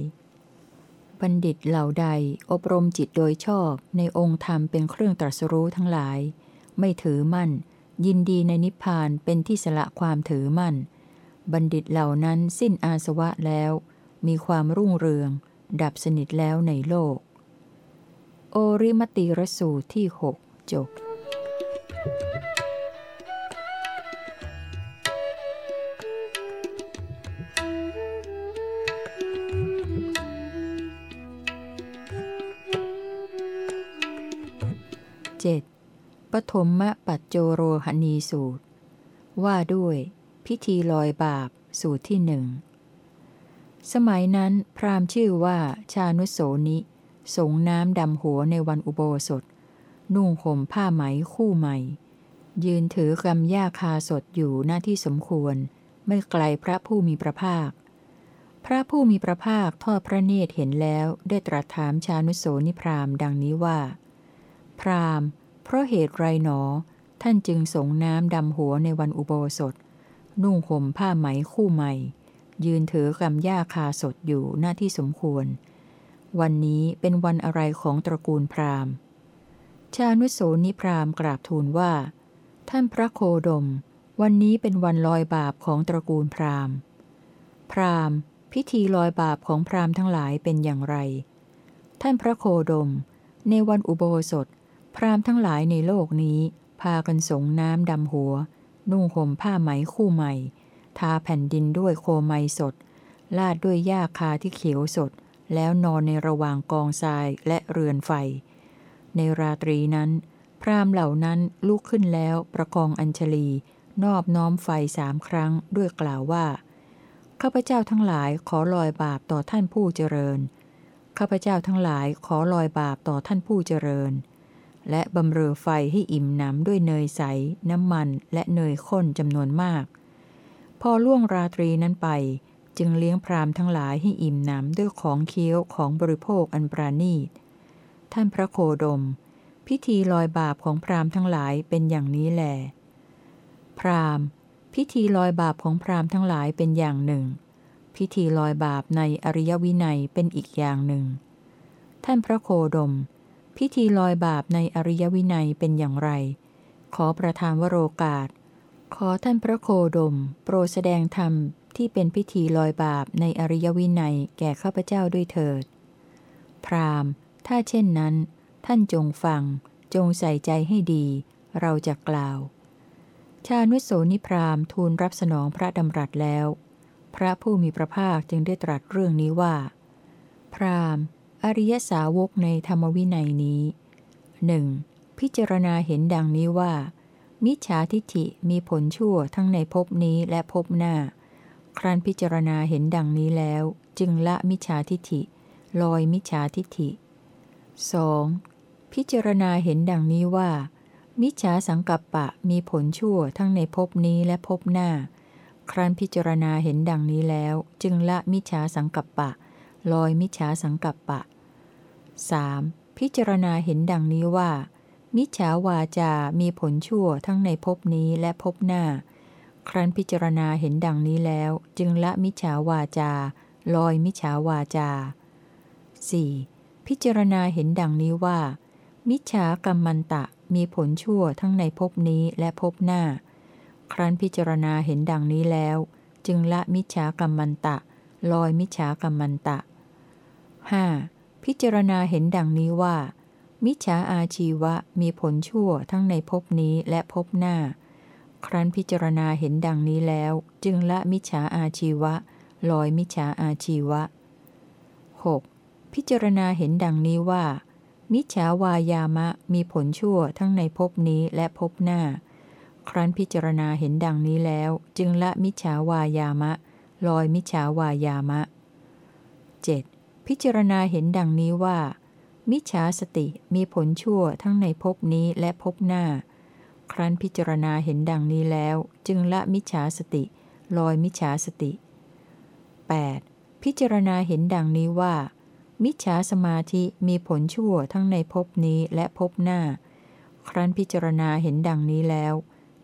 บัณฑิตเหล่าใดอบรมจิตโดยชอบในองค์ธรรมเป็นเครื่องตรัสรู้ทั้งหลาย ไม่ถือมั่น ยินดีในนิพพานเป็นที่สละความถือมั่น บัณฑิตเหล่านั้นสิ้นอาสวะแล้ว มีความรุ่งเรือง ดับสนิทแล้วในโลก โอริมติรสูตรที่หกจบ 7. ปฐมมะปัจโจโรหณีสูตร ว่าด้วยพิธีลอยบาปสูตรที่หนึ่ง สมัยนั้นพราหมณ์ชื่อว่าชานุโสนิ สงน้ำดำหัวในวันอุโบสถ นุ่งห่มผ้าไหมคู่ใหม่ ยืนถือกำย่าคาสดอยู่หน้าที่สมควร ไม่ไกลพระผู้มีพระภาค พระผู้มีพระภาคทอดพระเนตรเห็นแล้วได้ตรัสถามชานุโสนิพราหมณ์ดังนี้ว่า พราหมณ์ เพราะเหตุไรหนอ ท่านจึงสงน้ำดำหัวในวันอุโบสถ นุ่งห่มผ้าไหมคู่ใหม่ ยืนถือกำย่าคาสดอยู่หน้าที่สมควร วันนี้เป็นวันอะไรของตระกูลพราหมณ์ ชานุโสนิพราหมณ์กราบทูลว่า ท่านพระโคดม วันนี้เป็นวันลอยบาปของตระกูลพราหมณ์ พราหมณ์ พิธีลอยบาปของพราหมณ์ทั้งหลายเป็นอย่างไร ท่านพระโคดม ในวันอุโบสถ พราหมณ์ทั้งหลายในโลกนี้ พากันสงน้ำดำหัว นุ่งห่มผ้าไหมคู่ใหม่ ทาแผ่นดินด้วยโคไมสด ลาดด้วยหญ้าคาที่เขียวสด แล้วนอนในระหว่างกองทรายและเรือนไฟ ในราตรีนั้น พราหมณ์เหล่านั้นลุกขึ้นแล้วประกองอัญชลี นอบน้อมไฟสามครั้งด้วยกล่าวว่า ข้าพเจ้าทั้งหลายขอลอยบาปต่อท่านผู้เจริญ ข้าพเจ้าทั้งหลายขอลอยบาปต่อท่านผู้เจริญและบำเรอไฟให้อิ่มหนำด้วยเนยใส น้ำมันและเนยข้นจำนวนมาก อล่วงราตรีนั้นไป จึงเลี้ยงพรามทั้งหลายให้อิ่มหนำด้วยของเคี้ยวของบริโภคอันปราณีต ท่านพระโคดม พิธีลอยบาปของพรามทั้งหลายเป็นอย่างนี้แหลพรามพิธีลอยบาปของพรามทั้งหลายเป็นอย่างหนึ่ง พิธีลอยบาปในอริยวินัยเป็นอีกอย่างหนึ่ง ท่านพระโคดม พิธีลอยบาปในอริยวินัยเป็นอย่างไร ขอประทานวโรกาส ขอท่านพระโคดม โปรดแสดงธรรมที่เป็นพิธีลอยบาปในอริยวินัยแก่ข้าพเจ้าด้วยเถิด พรามถ้าเช่นนั้น ท่านจงฟัง จงใส่ใจให้ดี เราจะกล่าว ชานุโสนิพรามทูลรับสนองพระดำรัสแล้ว พระผู้มีพระภาคจึงได้ตรัสเรื่องนี้ว่า พรามอริยสาวกในธรรมวินัยนี้หนึ่งพิจารณาเห็นดังนี้ว่า มิจฉาทิฏฐิมีผลชั่วทั้งในภพนี้และภพหน้า ครั้นพิจารณาเห็นดังนี้แล้ว จึงละมิจฉาทิฏฐิ ลอยมิจฉาทิฏฐิ 2. พิจารณาเห็นดังนี้ว่า มิจฉาสังกัปปะมีผลชั่วทั้งในภพนี้และภพหน้า ครั้นพิจารณาเห็นดังนี้แล้ว จึงละมิจฉาสังกัปปะ ลอยมิจฉาสังกัปปะ 3. พิจารณาเห็นดังนี้ว่า มิจฉาวาจา มีผลชั่วทั้งในภพนี้และภพหน้า ครั้นพิจารณาเห็นดังนี้แล้ว จึงละมิจฉาวาจา ลอยมิจฉาวาจา 4. พิจารณาเห็นดังนี้ว่า มิจฉากรรมันตะมีผลชั่วทั้งในภพนี้และภพหน้า ครั้นพิจารณาเห็นดังนี้แล้ว จึงละมิจฉากรรมันตะ ลอยมิจฉากรรมันตะ 5. พิจารณาเห็นดังนี้ว่า มิจฉาอาชีวะมีผลชั่วทั้งในภพนี้และภพหน้า ครั้นพิจารณาเห็นดังนี้แล้ว จึงละมิจฉาอาชีวะ ลอยมิจฉาอาชีวะ 6. พิจารณาเห็นดังนี้ว่า มิจฉาวายามะมีผลชั่วทั้งในภพนี้และภพหน้า ครั้นพิจารณาเห็นดังนี้แล้ว จึงละมิจฉาวายามะ ลอยมิจฉาวายามะ 7. พิจารณาเห็นดังนี้ว่า มิจฉาสติมีผลชั่วทั้งในภพนี้และภพหน้า ครั้นพิจารณาเห็นดังนี้แล้ว จึงละมิจฉาสติ ลอยมิจฉาสติ 8. พิจารณาเห็นดังนี้ว่า มิจฉาสมาธิมีผลชั่วทั้งในภพนี้และภพหน้า ครั้นพิจารณาเห็นดังนี้แล้ว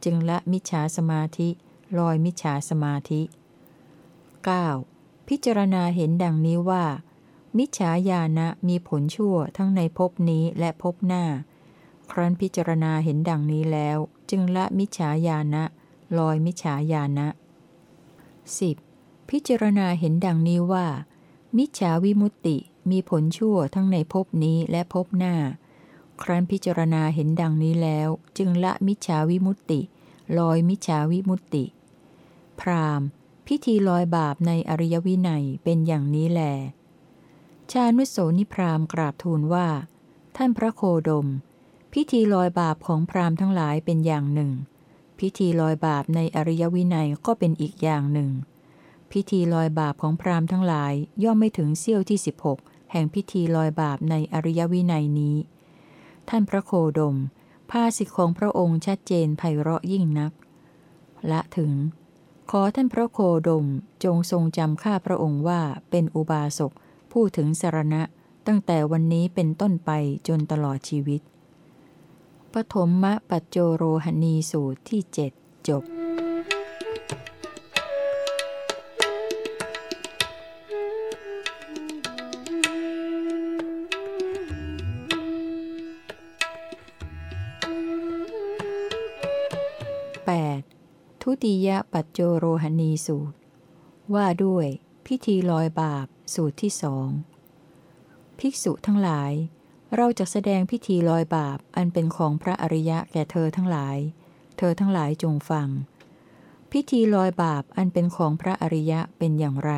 จึงละมิจฉาสมาธิ ลอยมิจฉาสมาธิ 9. พิจารณาเห็นดังนี้ว่า มิจฉาญาณะมีผลชั่วทั้งในภพนี้และภพหน้า ครั้นพิจารณาเห็นดังนี้แล้ว จึงละมิจฉาญาณะลอยมิจฉาญาณะ 10. พิจารณาเห็นดังนี้ว่า มิจฉาวิมุตติมีผลชั่วทั้งในภพนี้และภพหน้า ครั้นพิจารณาเห็นดังนี้แล้ว จึงละมิจฉาวิมุตติ ลอยมิจฉาวิมุตติ พรามพิธีลอยบาปในอริยวินัยเป็นอย่างนี้แล ชานุโสนิพรามกราบทูลว่า ท่านพระโคดม พิธีลอยบาปของพรามทั้งหลายเป็นอย่างหนึ่ง พิธีลอยบาปในอริยวินัยก็เป็นอีกอย่างหนึ่ง พิธีลอยบาปของพรามทั้งหลายย่อมไม่ถึงเสี้ยวที่ 16 แห่งพิธีลอยบาปในอริยวินัยนี้ ท่านพระโคดมภาสิทธิของพระองค์ชัดเจนไพเราะยิ่งนัก ละถึง ขอท่านพระโคดมจงทรงจำข้าพระองค์ว่าเป็นอุบาสก ผู้ถึงสารณะตั้งแต่วันนี้เป็นต้นไปจนตลอดชีวิต ปฐมมะปัจโจโรหณีสูตรที่เจ็ดจบ 8. ทุติยปัจโจโรหณีสูตร ว่าด้วยพิธีลอยบาป สูตรที่สองภิกษุทั้งหลาย เราจะแสดงพิธีลอยบาปอันเป็นของพระอริยะแก่เธอทั้งหลาย เธอทั้งหลายจงฟัง พิธีลอยบาปอันเป็นของพระอริยะเป็นอย่างไร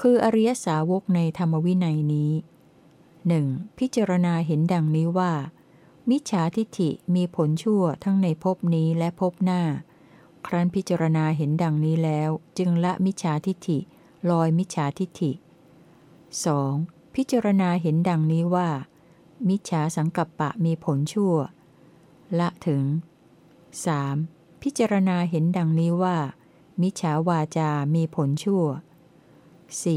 คืออริยสาวกในธรรมวินัยนี้หนึ่งพิจารณาเห็นดังนี้ว่า มิจฉาทิฏฐิมีผลชั่วทั้งในภพนี้และภพหน้า ครั้นพิจารณาเห็นดังนี้แล้ว จึงละมิจฉาทิฏฐิ ลอยมิจฉาทิฏฐิ 2. พิจารณาเห็นดังนี้ว่า มิจฉาสังกัปปะมีผลชั่ว ละถึง 3. พิจารณาเห็นดังนี้ว่า มิจฉาวาจามีผลชั่ว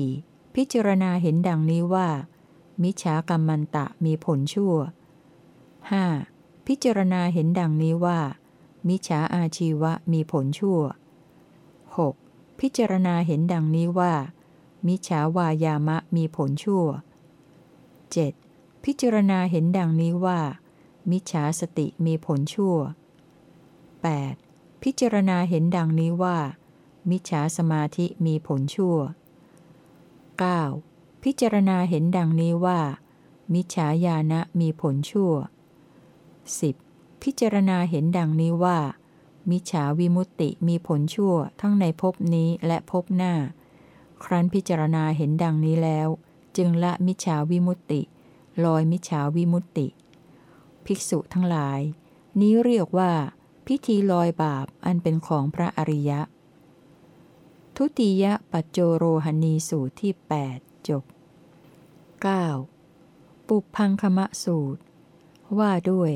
4. พิจารณาเห็นดังนี้ว่า มิจฉากรรมันตะมีผลชั่ว 5. พิจารณาเห็นดังนี้ว่า มิจฉาอาชีวะมีผลชั่ว 6. พิจารณาเห็นดังนี้ว่า มิฉาวายามะมีผลชั่ว 7. พิจารณาเห็นดังนี้ว่า มิฉาสติมีผลชั่ว 8. พิจารณาเห็นดังนี้ว่า มิฉาสมาธิมีผลชั่ว 9. พิจารณาเห็นดังนี้ว่า มิฉาญาณะมีผลชั่ว 10. พิจารณาเห็นดังนี้ว่า มิจฉาวิมุตติมีผลชั่วทั้งในภพนี้และภพหน้า ครั้นพิจารณาเห็นดังนี้แล้ว จึงละมิจฉาวิมุตติ ลอยมิจฉาวิมุตติ ภิกษุทั้งหลาย นี้เรียกว่า พิธีลอยบาปอันเป็นของพระอริยะ ทุติยปัจโจโรหณีสูตรที่ 8 จบ 9. ปุพังคมะสูตร ว่าด้วย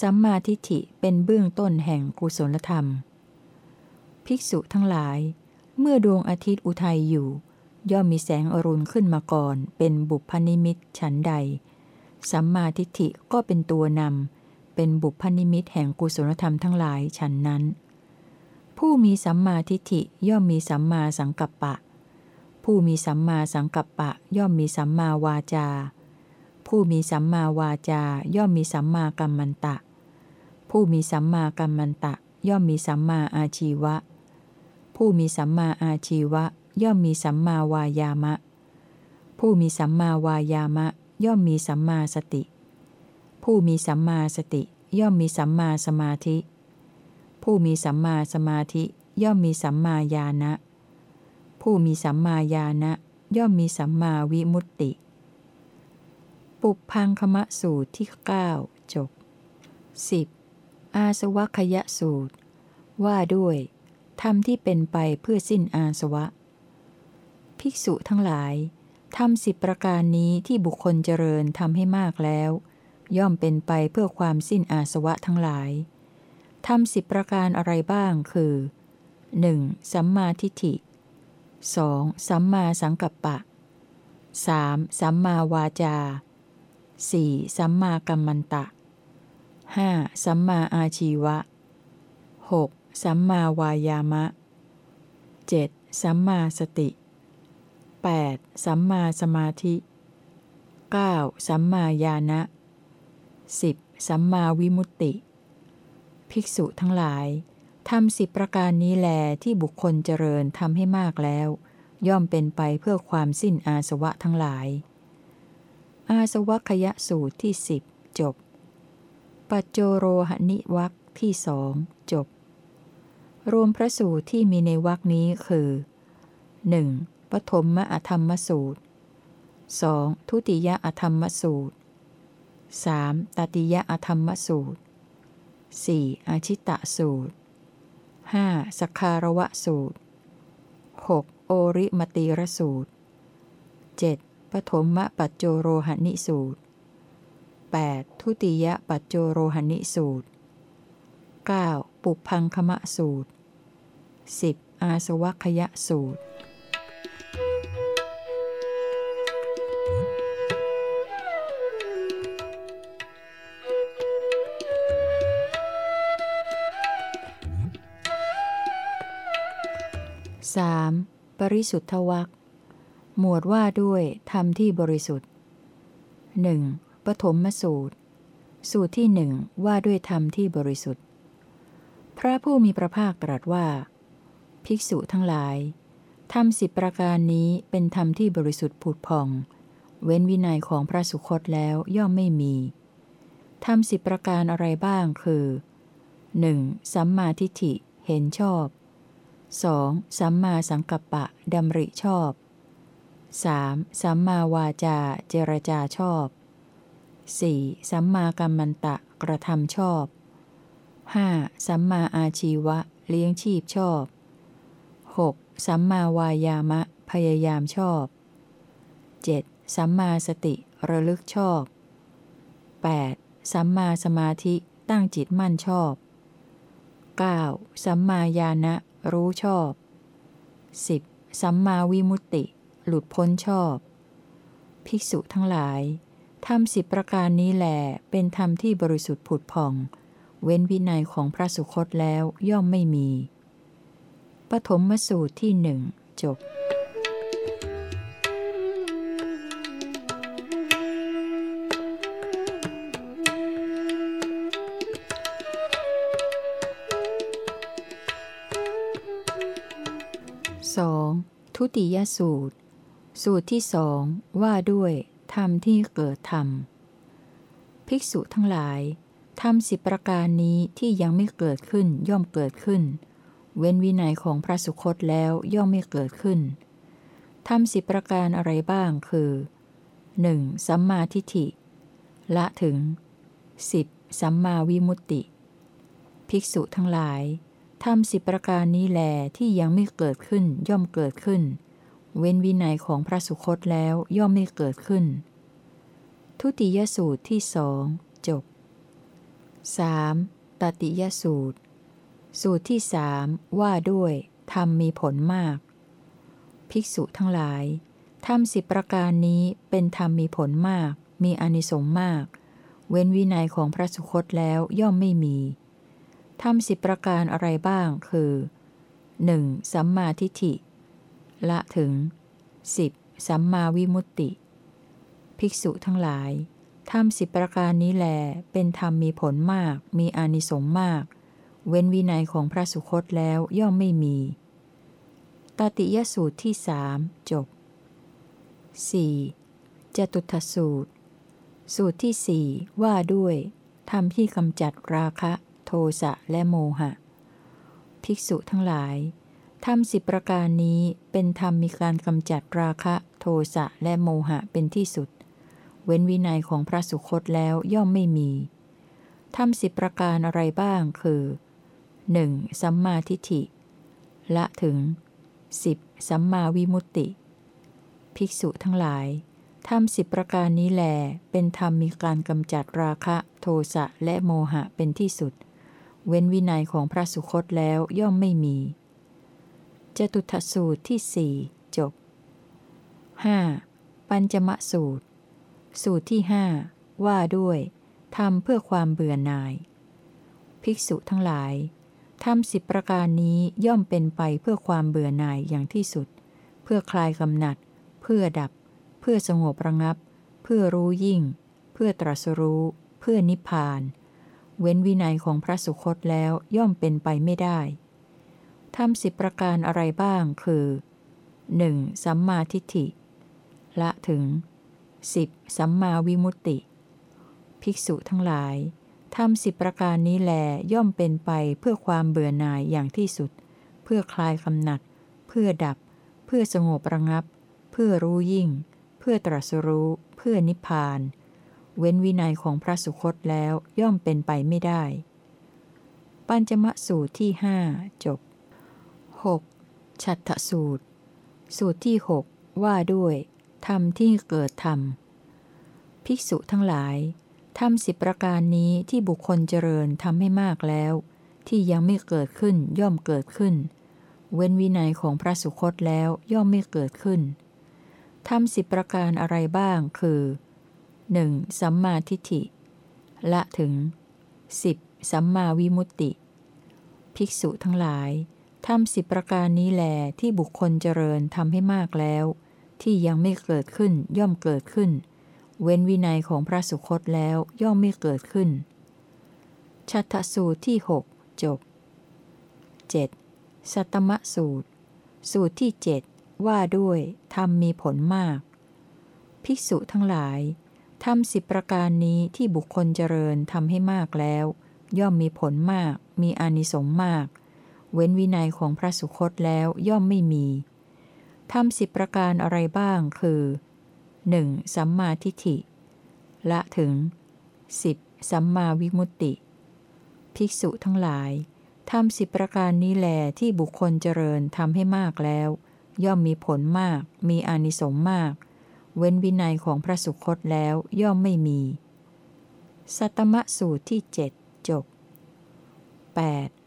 สัมมาทิฏฐิเป็นเบื้องต้นแห่งกุศลธรรม ภิกษุทั้งหลาย เมื่อดวงอาทิตย์อุทัยอยู่ ย่อมมีแสงอรุณขึ้นมาก่อน เป็นบุพนิมิตฉันใด สัมมาทิฏฐิก็เป็นตัวนำเป็นบุพนิมิตแห่งกุศลธรรมทั้งหลายฉันนั้น ผู้มีสัมมาทิฏฐิย่อมมีสัมมาสังกัปปะ ผู้มีสัมมาสังกัปปะย่อมมีสัมมาวาจา ผู้มีสัมมาวาจาย่อมมีสัมมากัมมันตะ ผู้มีสัมมากัมมันตะ ย่อมมีสัมมาอาชีวะ ผู้มีสัมมาอาชีวะ ย่อมมีสัมมาวายามะ ผู้มีสัมมาวายามะ ย่อมมีสัมมาสติ ผู้มีสัมมาสติ ย่อมมีสัมมาสมาธิ ผู้มีสัมมาสมาธิ ย่อมมีสัมมาญาณะผู้มีสัมมาญาณะ ย่อมมีสัมมาวิมุตติ ปุพังคมะสูตรที่9จบ 10. อาสวัคยะสูตร ว่าด้วยธรรมที่เป็นไปเพื่อสิ้นอาสวะ ภิกษุทั้งหลายทำสิบประการนี้ที่บุคคลเจริญทำให้มากแล้ว ย่อมเป็นไปเพื่อความสิ้นอาสวะทั้งหลายทำสิบประการอะไรบ้างคือ 1. สัมมาทิฏฐิ 2. สัมมาสังกัปปะ 3. สัมมาวาจา 4. สัมมากัมมันตะ 5. สัมมาอาชีวะ 6. สัมมาวายามะ 7. สัมมาสติ 8. สัมมาสมาธิ 9. สัมมาญาณะ 10. สัมมาวิมุตติ ภิกษุทั้งหลายทำสิบประการนี้แลที่บุคคลเจริญทำให้มากแล้ว ย่อมเป็นไปเพื่อความสิ้นอาสวะทั้งหลาย อาสวัคยะสูตรที่สิบจบ ปัจโจโรหณิวักที่สองจบ รวมพระสูตรที่มีในวักนี้คือ 1. ปฐมมอธรรมสูตร 2. ทุติยอธรรมสูตร 3. ตติยอธรรมสูตร 4. อาชิตะสูตร 5. สคารวะสูตร 6. โอริมตีรสูตร 7. ปฐมมปัจโจโรหณิสูตร 8. ทุติยปัจโจโรหณิสูตร 9. ปุพังคมะสูตร 10. อาสวัคยะสูตร 3. ปริสุทธวัก หมวดว่าด้วยธรรมที่บริสุทธิ์ 1. ปฐมสูตร สูตรที่หนึ่งว่าด้วยธรรมที่บริสุทธิ์ พระผู้มีพระภาคตรัสว่า ภิกษุทั้งหลายธรรมสิบประการนี้เป็นธรรมที่บริสุทธิ์ผุดพอง เว้นวินัยของพระสุคตแล้วย่อมไม่มีธรรมสิบประการอะไรบ้างคือ 1. สัมมาทิฏฐิเห็นชอบ 2. สัมมาสังกัปปะดำริชอบ 3. สัมมาวาจาเจรจาชอบ 4. สัมมากัมมันตะกระทำชอบ 5. สัมมาอาชีวะเลี้ยงชีพชอบ 6. สัมมาวายามะพยายามชอบ 7. สัมมาสติระลึกชอบ 8. สัมมาสมาธิตั้งจิตมั่นชอบ 9. สัมมาญาณะรู้ชอบ 10. สัมมาวิมุตติ หลุดพ้นชอบ ภิกษุทั้งหลายธรรมสิบประการนี้แหลเป็นธรรมที่บริสุทธิ์ผุดผ่อง เว้นวินัยของพระสุคตแล้วย่อมไม่มี ปฐมมสูตรที่หนึ่งจบ 2. ทุติยสูตร สูตรที่สองว่าด้วยธรรมที่เกิดธรรม ภิกษุทั้งหลายธรรมสิบประการนี้ที่ยังไม่เกิดขึ้นย่อมเกิดขึ้น เว้นวินัยของพระสุคตแล้วย่อมไม่เกิดขึ้นธรรมสิบประการอะไรบ้างคือ 1. สัมมาทิฏฐิ ละถึง 10. สัมมาวิมุตติ ภิกษุทั้งหลายธรรมสิบประการนี้แลที่ยังไม่เกิดขึ้นย่อมเกิดขึ้น เว้นวินัยของพระสุคตแล้วย่อมไม่เกิดขึ้น ทุติยสูตรที่สองจบ 3. ตติยสูตร สูตรที่สามว่าด้วยธรรมมีผลมาก ภิกษุทั้งหลายธรรมสิบประการนี้เป็นธรรมมีผลมาก มีอนิสงส์มาก เว้นวินัยของพระสุคตแล้วย่อมไม่มีทำสิบประการอะไรบ้างคือ 1. สัมมาทิฏฐิ ละถึง 10. สัมมาวิมุตติ ภิกษุทั้งหลายทำสิบประการนี้แล เป็นธรรมมีผลมาก มีอานิสงส์มาก เว้นวินัยของพระสุคตแล้วย่อมไม่มี ตติยสูตรที่สามจบ 4. จตุทสูตร สูตรที่สี่ว่าด้วยธรรมที่กำจัดราคะ โทสะและโมหะ ภิกษุทั้งหลาย ธรรมสิบประการนี้เป็นธรรมมีการกำจัดราคะ โทสะและโมหะเป็นที่สุด เว้นวินัยของพระสุคตแล้วย่อมไม่มีธรรมสิบประการอะไรบ้างคือ 1. สัมมาทิฏฐิ ละถึง 10. สัมมาวิมุตติ ภิกษุทั้งหลายธรรมสิบประการนี้แล เป็นธรรมมีการกำจัดราคะ โทสะและโมหะเป็นที่สุด เว้นวินัยของพระสุคตแล้วย่อมไม่มี จตุทสูตรที่สี่จบ 5. ปัญจมสูตร สูตรที่หว่าด้วยทำเพื่อความเบื่อหน่าย ภิกษุทั้งหลายทำสิบประการนี้ย่อมเป็นไปเพื่อความเบื่อหน่ายอย่างที่สุด เพื่อคลายกำหนัด เพื่อดับ เพื่อสงบระงับ เพื่อรู้ยิ่ง เพื่อตรัสรู้ เพื่อนิพพาน เว้นวินัยของพระสุคตแล้วย่อมเป็นไปไม่ได้ ทำสิบประการอะไรบ้างคือ 1. สัมมาทิฏฐิ ละถึง 10. สัมมาวิมุตติ ภิกษุทั้งหลายทำสิบประการนี้แลย่อมเป็นไปเพื่อความเบื่อหน่ายอย่างที่สุด เพื่อคลายกำหนัด เพื่อดับ เพื่อสงบระงับ เพื่อรู้ยิ่ง เพื่อตรัสรู้ เพื่อนิพพาน เว้นวินัยของพระสุคตแล้วย่อมเป็นไปไม่ได้ ปัญจมสูตรที่หจบ 6. ฉัตทสูตร สูตรที่หว่าด้วยธรรมที่เกิดธรรม ภิกษุทั้งหลายธรรมสิบประการนี้ที่บุคคลเจริญทำให้มากแล้ว ที่ยังไม่เกิดขึ้นย่อมเกิดขึ้น เว้นวินัยของพระสุคตแล้วย่อมไม่เกิดขึ้นธรรมสิบประการอะไรบ้างคือหนึ่งสัมมาทิฏฐิ ละถึง 10. สัมมาวิมุตติ ภิกษุทั้งหลาย ทำสิบประการนี้แหลที่บุคคลเจริญทำให้มากแล้ว ที่ยังไม่เกิดขึ้นย่อมเกิดขึ้น เว้นวินัยของพระสุคตแล้วย่อมไม่เกิดขึ้น ชัตสูตรที่หจบ 7. สัตมสูตร สูตรที่เจ็ดว่าด้วยธรรมมีผลมาก ภิกษุทั้งหลายทำสิบประการนี้ที่บุคคลเจริญทำให้มากแล้ว ย่อมมีผลมาก มีอานิสงส์มาก เว้นวินัยของพระสุคตแล้วย่อมไม่มีทำสิบประการอะไรบ้างคือ 1. สัมมาทิฏฐิ ละถึง 10. สัมมาวิมุตติ ภิกษุทั้งหลายทำสิบประการนี้แลที่บุคคลเจริญทำให้มากแล้ว ย่อมมีผลมาก มีอานิสงส์มาก เว้นวินัยของพระสุคตแล้วย่อมไม่มี สัตมะสูตรที่เจ็ดจบ 8.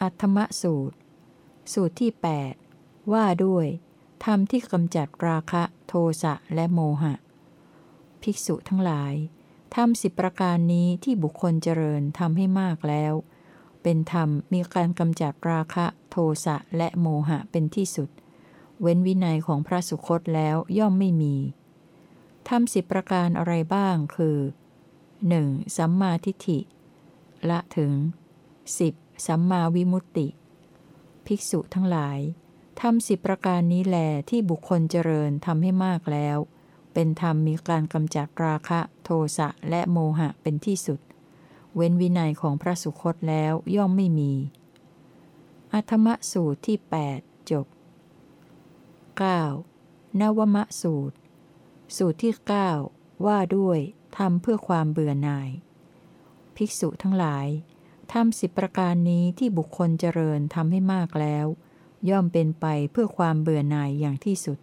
อัตมะสูตร สูตรที่ 8 ว่าด้วยธรรมที่กำจัดราคะโทสะและโมหะ ภิกษุทั้งหลายทำสิบประการนี้ที่บุคคลเจริญทำให้มากแล้ว เป็นธรรมมีการกำจัดราคะโทสะและโมหะเป็นที่สุด เว้นวินัยของพระสุคตแล้วย่อมไม่มีทำสิบประการอะไรบ้างคือ 1. สัมมาทิฏฐิ ละถึง 10. สัมมาวิมุตติ ภิกษุทั้งหลายทำสิบประการนี้แลที่บุคคลเจริญทำให้มากแล้ว เป็นธรรมมีการกำจัดราคะโทสะและโมหะเป็นที่สุด เว้นวินัยของพระสุคตแล้วย่อมไม่มี อัธมสูตรที่ 8 จบ 9. นวมสูตร สูตรที่ 9 ว่าด้วยทำเพื่อความเบื่อหน่าย ภิกษุทั้งหลาย ทำสิบประการนี้ที่บุคคลเจริญทำให้มากแล้ว ย่อมเป็นไปเพื่อความเบื่อหน่ายอย่างที่สุด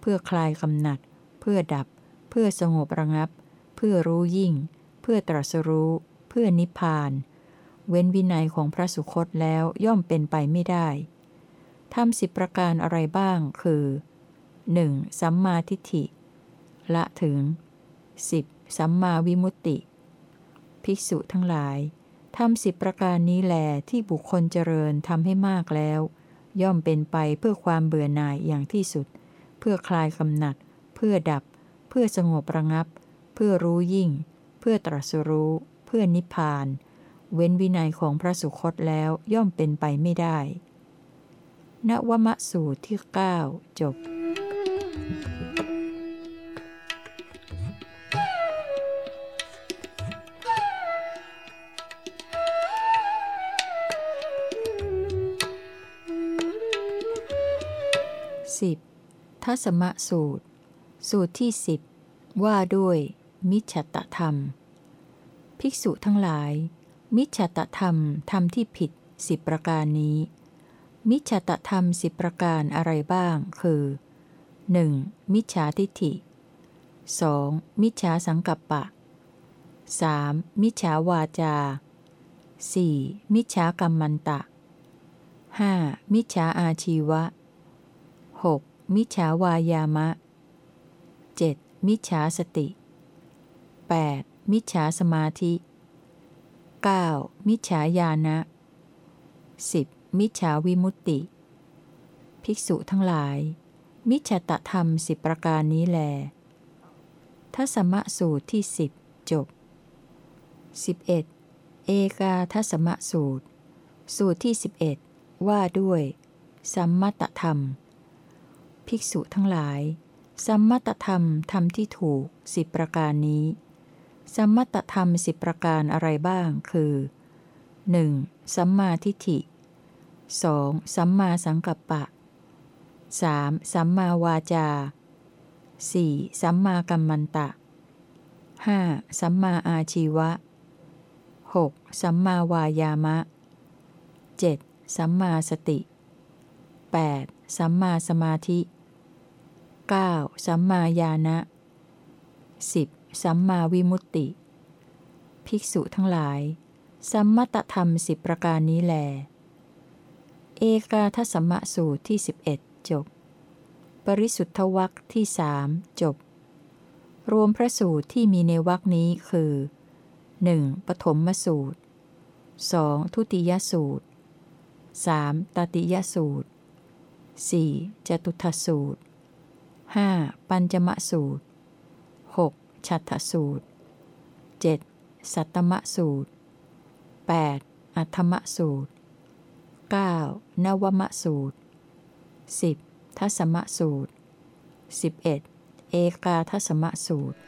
เพื่อคลายกำหนัด เพื่อดับ เพื่อสงบระงับ เพื่อรู้ยิ่ง เพื่อตรัสรู้ เพื่อนิพพาน เว้นวินัยของพระสุคตแล้วย่อมเป็นไปไม่ได้ทำสิบประการอะไรบ้างคือ 1. สัมมาทิฏฐิ ละถึง 10. สัมมาวิมุตติ ภิกษุทั้งหลาย ทำสิบประการนี้แหลที่บุคคลเจริญทำให้มากแล้ว ย่อมเป็นไปเพื่อความเบื่อหน่ายอย่างที่สุด เพื่อคลายกำหนัด เพื่อดับ เพื่อสงบระงับ เพื่อรู้ยิ่ง เพื่อตรัสรู้ เพื่อนิพพาน เว้นวินัยของพระสุคตแล้วย่อมเป็นไปไม่ได้ณวมะสูตรที่ 9 จบ 10. ทัศมะสูตร สูตรที่สิบว่าด้วย มิจฉตธรรม ภิกษุทั้งหลาย มิจฉตธรรมธรรมที่ผิดสิบประการนี้ มิจฉตธรรมสิบประการอะไรบ้าง คือ 1. มิจฉาทิฏฐิ 2. มิจฉาสังกัปปะ 3. มิจฉาวาจา 4. มิจฉากรรมันตะ 5. มิจฉาอาชีวะ 6. มิจฉาวายามะ 7. มิจฉาสติ 8. มิจฉาสมาธิ 9. มิจฉาญาณะ 10. มิจฉาวิมุตติ ภิกษุทั้งหลาย มิจฉตธรรมสิบประการนี้แลทัศมะสูตรที่สิบจบ 11. เอกาทัศมะสูตร สูตรที่ 11 ว่าด้วย สัมมตธรรม ภิกษุทั้งหลาย สัมมตธรรมธรรมที่ถูกสิบประการนี้ สัมมตธรรมสิบประการอะไรบ้างคือ 1. สัมมาทิฏฐิ 2. สัมมาสังกัปปะ 3. สัมมาวาจา 4. สัมมากัมมันตะ 5. สัมมาอาชีวะ 6. สัมมาวายามะ 7. สัมมาสติ 8. สัมมาสมาธิ 9. สัมมาญาณะ 10. สัมมาวิมุตติ ภิกษุทั้งหลาย สัมมตธรรมสิบประการนี้แล เอกาทสัมมสูตรที่ 11 จบ ปริสุทธวักที่สามจบ รวมพระสูตรที่มีในวักนี้คือ 1. ปฐมสูตร 2. ทุติยสูตร 3. ตติยสูตร 4. จตุทสูตร 5. ปัญจมสูตร 6. ฉัตทสูตร 7. สัตตมสูตร 8. อัธมสูตร 9. นวมสูตร 10. ทัศมสูตร 11. เอกาทัศมสูตร